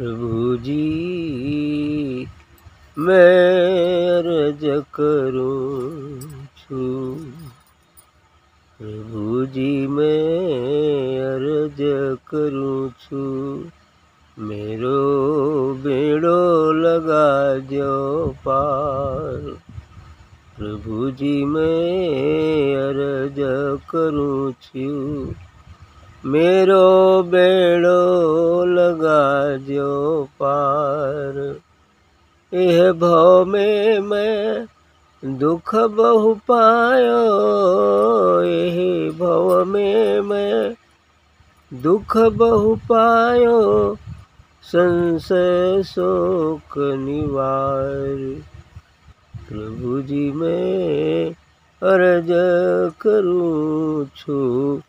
प्रभु जी, मैं अर्ज़ करूँ छू प्रभु जी, मैं अर्ज़ करूँ छू मेरो बेड़ो लगा जो पार। प्रभु जी, मैं अर्ज़ करूँ छू मेरो बेड़ो लगा जो पार। यह भव में मैं दुख बहु पायो। यह भव में मैं दुख बहु पायो। संशय शोक निवार। प्रभु जी मैं अर्ज़ करूँ छु।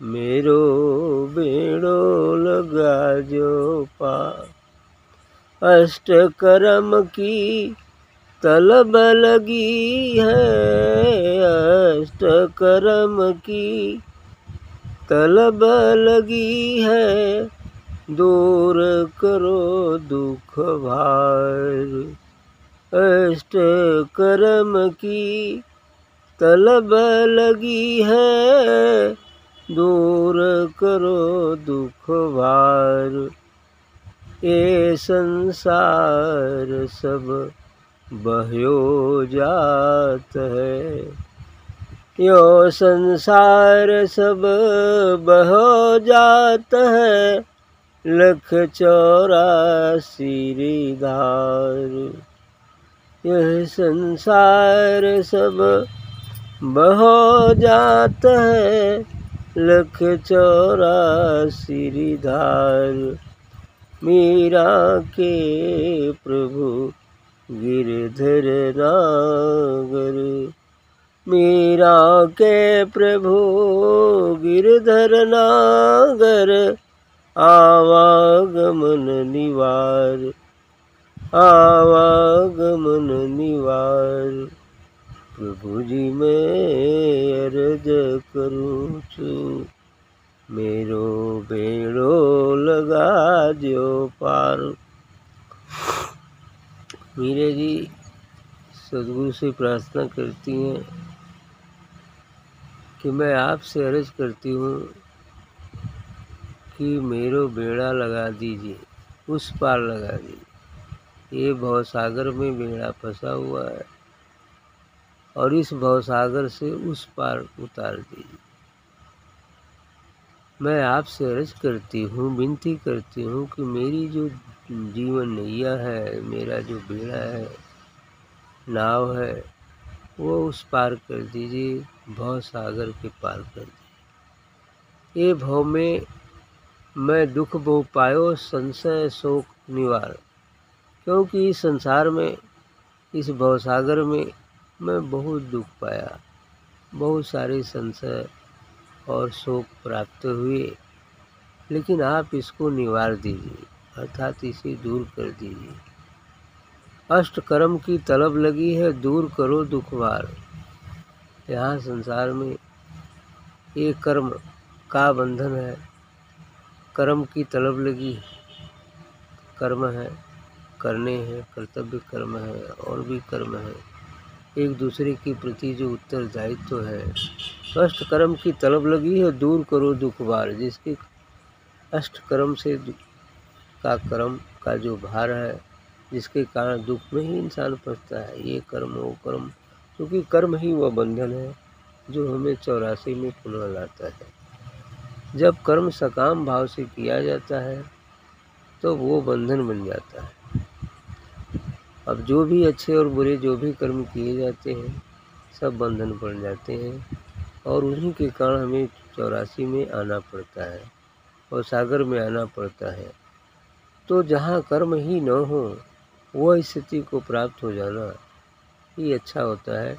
मेरो बेड़ो लगा जो पा। अष्ट कर्म की तलब लगी है अष्ट कर्म की तलब लगी है। दूर करो दुख भार अष्ट कर्म की तलब लगी है। दूर करो दुख भार। ये संसार सब बह्यो जात है। यो संसार सब बहो जात है। लख चौरासी धार। यह संसार सब बहो जात है। लख चौरासी धार मीरा के प्रभु गिरधर नागर। मीरा के प्रभु गिरधर नागर, आवागमन निवार आवागमन निवार। प्रभु जी मैं अर्ज़ करूँ। मीरे जी, सदगुरु से प्रार्थना करती हैं कि मैं आपसे अर्ज़ करती हूँ कि मेरो बेड़ा लगा दीजिए, उस पार लगा दीजिए। ये भवसागर में बेड़ा फंसा हुआ है और इस भवसागर से उस पार उतार दीजिए। मैं आपसे अर्ज़ करती हूँ, विनती करती हूँ कि मेरी जो जीवन नैया है, मेरा जो बेड़ा है, नाव है, वो उस पार कर दीजिए, भव सागर के पार कर दीजिए। ये भव में मैं दुख बहु पायो, संशय शोक निवार। क्योंकि इस संसार में, इस भवसागर में मैं बहुत दुख पाया। बहुत सारे संशय और शोक प्राप्त हुए। लेकिन आप इसको निवार दीजिए। अर्थात इसे दूर कर दीजिए। अष्ट कर्म की तलब लगी है, दूर करो दुखवार। यहाँ संसार में ये कर्म का बंधन है। कर्म की तलब लगी कर्म है, करने हैं, कर्तव्य कर्म है, और भी कर्म है। एक दूसरे के प्रति जो उत्तरदायित्व तो है। अष्ट कर्म की तलब लगी है, दूर करो दुख भार जिसके अष्ट कर्म से का कर्म का जो भार है, जिसके कारण दुख में ही इंसान फंसता है, ये कर्म, वो कर्म, क्योंकि कर्म ही वह बंधन है, जो हमें चौरासी में पुनः लाता है। जब कर्म सकाम भाव से किया जाता है तो वो बंधन बन जाता है। अब जो भी अच्छे और बुरे जो भी कर्म किए जाते हैं, सब बंधन बन जाते हैं, और उन्हीं के कारण हमें चौरासी में आना पड़ता है, और सागर में आना पड़ता है। तो जहाँ कर्म ही न हो, वह स्थिति को प्राप्त हो जाना ही अच्छा होता है।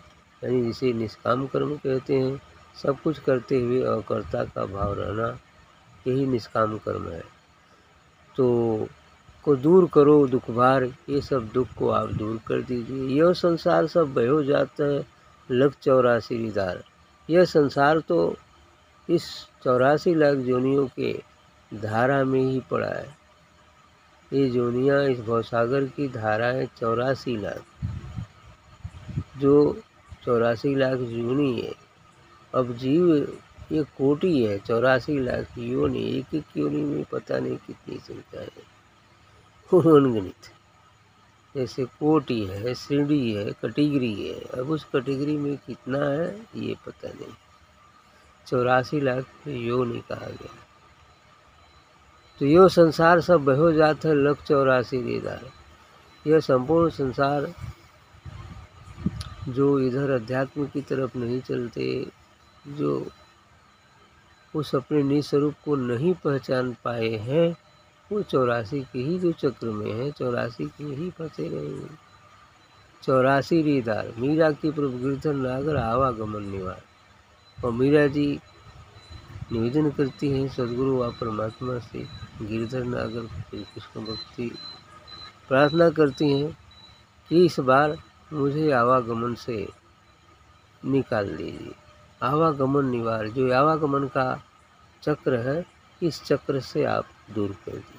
यानी जिसे निष्काम कर्म कहते हैं, सब कुछ करते हुए अकर्ता का भाव रहना यही निष्काम कर्म है। तो को दूर करो दुख भार, ये सब दुख को आप दूर कर दीजिए। यह संसार सब बहो जाता है, लग चौरासी रिदार यह संसार तो इस चौरासी लाख जोनियों के धारा में ही पड़ा है। ये जोनिया इस भवसागर की धारा है चौरासी लाख। जो चौरासी लाख जूनी है। अब जीव ये कोटि है, चौरासी लाख योनि। एक एक योनि में पता नहीं कितनी संख्या है। अनगणित जैसे कोटि है श्रेणी है, कैटेगरी है। अब उस कैटेगरी में कितना है, ये पता नहीं। चौरासी लाख योनि कहा गया। तो यो संसार सब बहो जात है लख चौरासी रेदार यह संपूर्ण संसार जो इधर अध्यात्म की तरफ़ नहीं चलते, जो उस अपने निस्वरूप को नहीं पहचान पाए हैं, वो चौरासी के ही जो चक्र में है, चौरासी के ही फंसे रहेंगे चौरासी रीदार मीरा की प्रभु गिरधर नागर आवागमन निवार। और मीरा जी निवेदन करती हैं, सदगुरु व परमात्मा से गिरधर नागर कृष्ण भक्ति प्रार्थना करती हैं कि इस बार मुझे आवागमन से निकाल दीजिए। आवागमन निवार, जो आवागमन का चक्र है, इस चक्र से आप दूर कर दीजिए।